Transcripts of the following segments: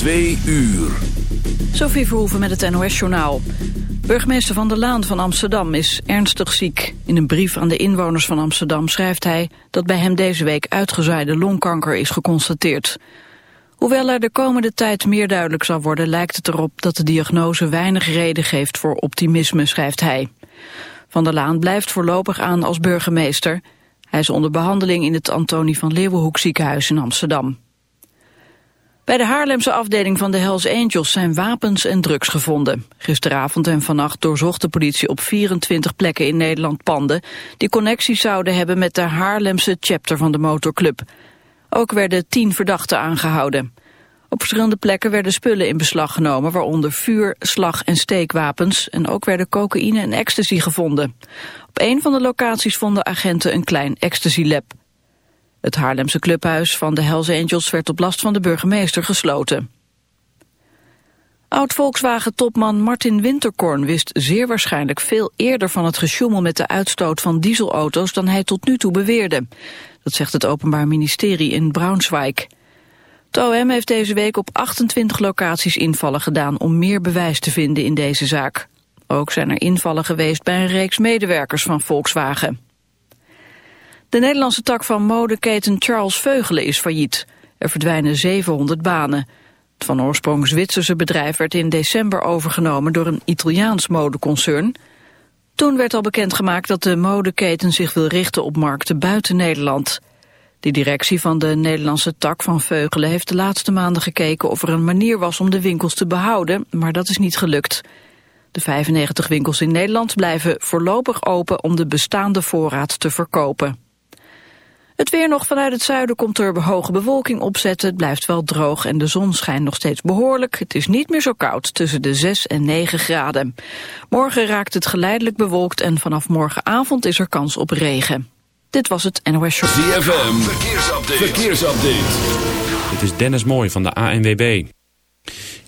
Twee uur. Sophie Verhoeven met het NOS-journaal. Burgemeester Van der Laan van Amsterdam is ernstig ziek. In een brief aan de inwoners van Amsterdam schrijft hij... dat bij hem deze week uitgezaaide longkanker is geconstateerd. Hoewel er de komende tijd meer duidelijk zal worden... lijkt het erop dat de diagnose weinig reden geeft voor optimisme, schrijft hij. Van der Laan blijft voorlopig aan als burgemeester. Hij is onder behandeling in het Antonie van Leeuwenhoek ziekenhuis in Amsterdam. Bij de Haarlemse afdeling van de Hells Angels zijn wapens en drugs gevonden. Gisteravond en vannacht doorzocht de politie op 24 plekken in Nederland panden... die connecties zouden hebben met de Haarlemse chapter van de motorclub. Ook werden tien verdachten aangehouden. Op verschillende plekken werden spullen in beslag genomen... waaronder vuur, slag- en steekwapens... en ook werden cocaïne en ecstasy gevonden. Op een van de locaties vonden agenten een klein ecstasy-lab. Het Haarlemse clubhuis van de Hells Angels werd op last van de burgemeester gesloten. Oud-Volkswagen-topman Martin Winterkorn wist zeer waarschijnlijk veel eerder van het gesjoemel met de uitstoot van dieselauto's dan hij tot nu toe beweerde. Dat zegt het Openbaar Ministerie in Braunschweig. Het OM heeft deze week op 28 locaties invallen gedaan om meer bewijs te vinden in deze zaak. Ook zijn er invallen geweest bij een reeks medewerkers van Volkswagen. De Nederlandse tak van modeketen Charles Veugelen is failliet. Er verdwijnen 700 banen. Het van oorsprong Zwitserse bedrijf werd in december overgenomen door een Italiaans modeconcern. Toen werd al bekendgemaakt dat de modeketen zich wil richten op markten buiten Nederland. De directie van de Nederlandse tak van Veugelen heeft de laatste maanden gekeken of er een manier was om de winkels te behouden, maar dat is niet gelukt. De 95 winkels in Nederland blijven voorlopig open om de bestaande voorraad te verkopen. Het weer nog vanuit het zuiden komt er hoge bewolking opzetten. Het blijft wel droog en de zon schijnt nog steeds behoorlijk. Het is niet meer zo koud, tussen de 6 en 9 graden. Morgen raakt het geleidelijk bewolkt en vanaf morgenavond is er kans op regen. Dit was het NOS Show. ZFM, verkeersupdate. verkeersupdate. Dit is Dennis Mooi van de ANWB.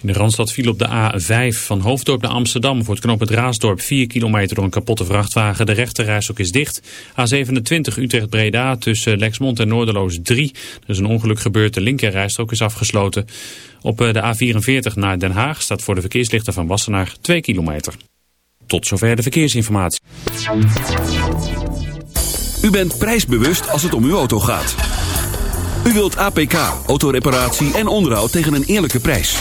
In de Randstad viel op de A5 van Hoofddorp naar Amsterdam voor het knooppunt Raasdorp 4 kilometer door een kapotte vrachtwagen. De rechterrijstok is dicht. A27 Utrecht-Breda tussen Lexmond en Noorderloos 3. Er is een ongeluk gebeurd. De linkerrijstok is afgesloten. Op eh, de A44 naar Den Haag staat voor de verkeerslichten van Wassenaar 2 kilometer. Tot zover de verkeersinformatie. U bent prijsbewust als het om uw auto gaat. U wilt APK, autoreparatie en onderhoud tegen een eerlijke prijs.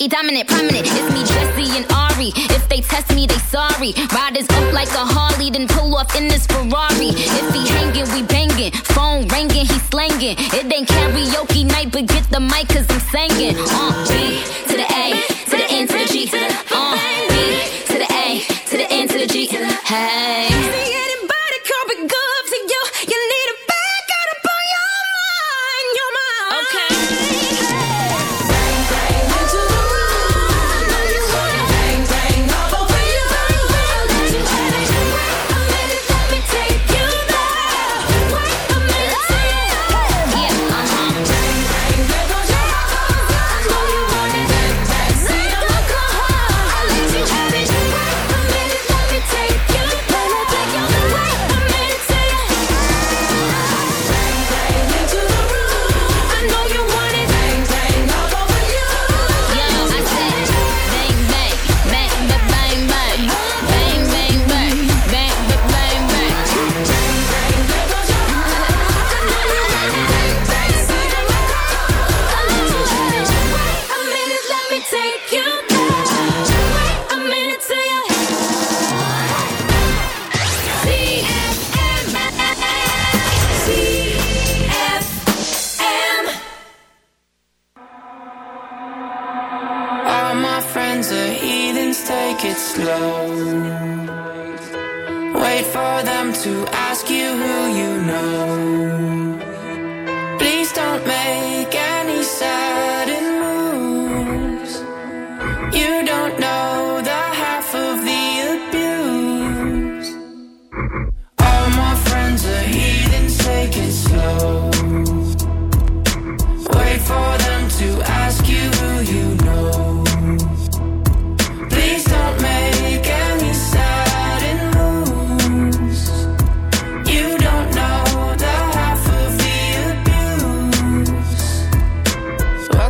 Nikki dominant. Prominent. It's me, Jesse and Ari. If they test me, they sorry. Riders up like a Harley. Then pull off in this Ferrari. If he hanging, we banging. Phone ringing. He slanging. It ain't karaoke night, but get the mic cause I'm singing. Uh, B to the A, to the N to the G. Uh, B to the A, to the N to the G. Hey.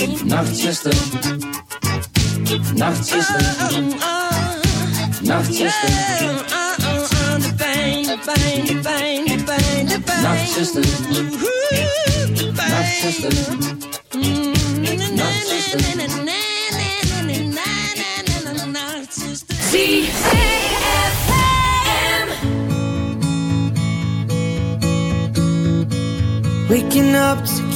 Nachtzuster, Nachtzuster, Nachtzuster, De pijn, de pijn, de pijn, de pijn, de pijn. Nachtzuster, Nachtzuster, Waking up to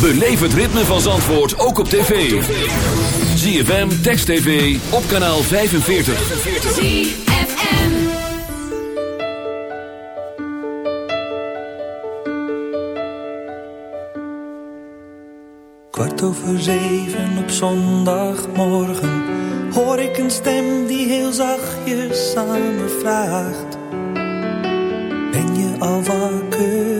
Beleef het ritme van Zandvoort ook op tv. ZFM, Text TV, op kanaal 45. Kwart over zeven op zondagmorgen hoor ik een stem die heel zachtjes aan me vraagt. Ben je al wakker,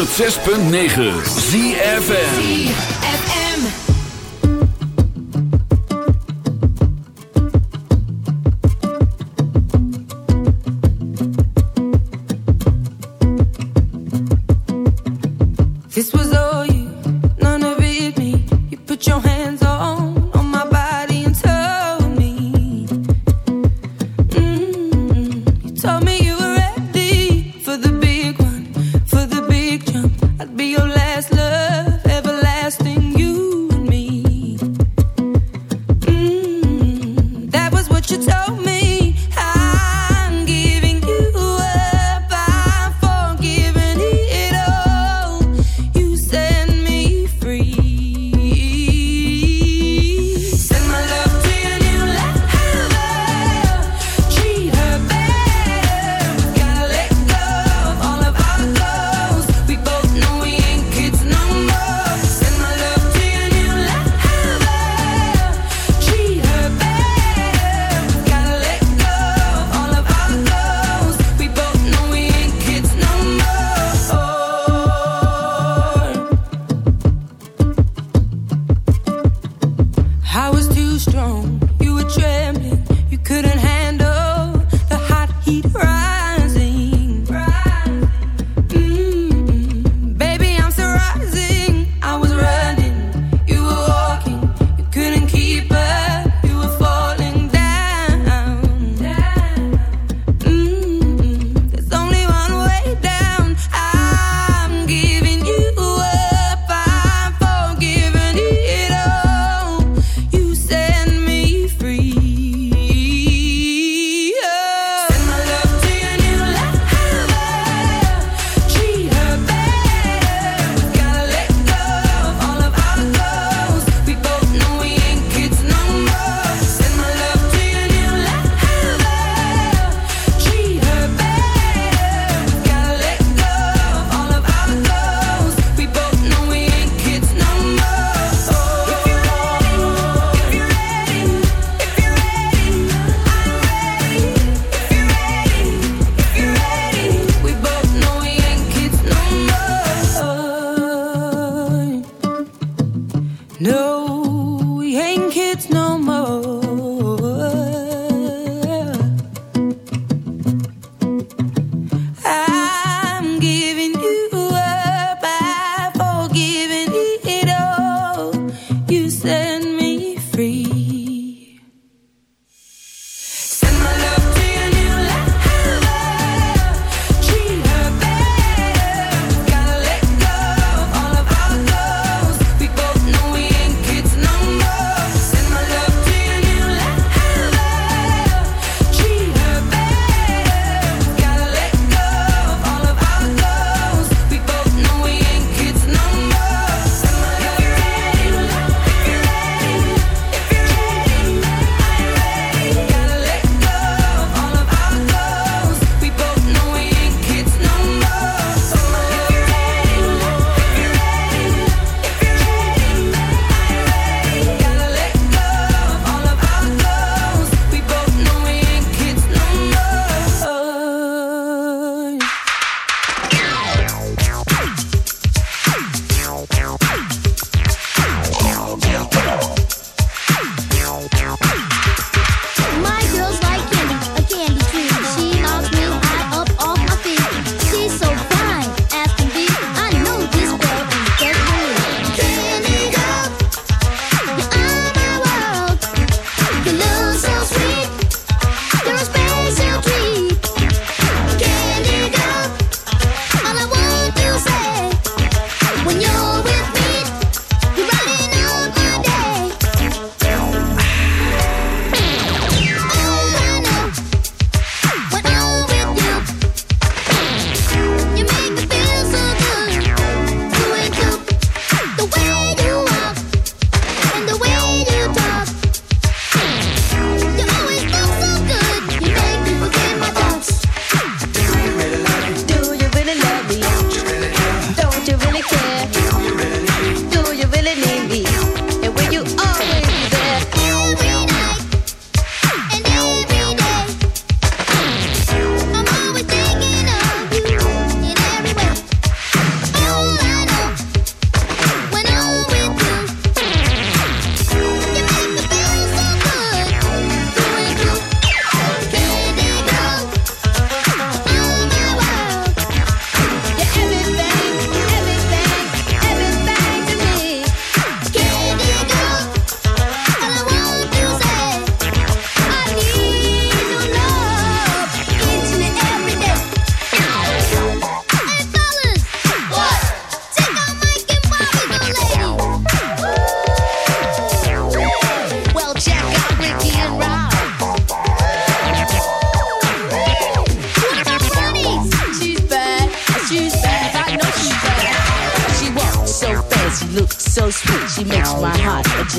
106.9 ZFN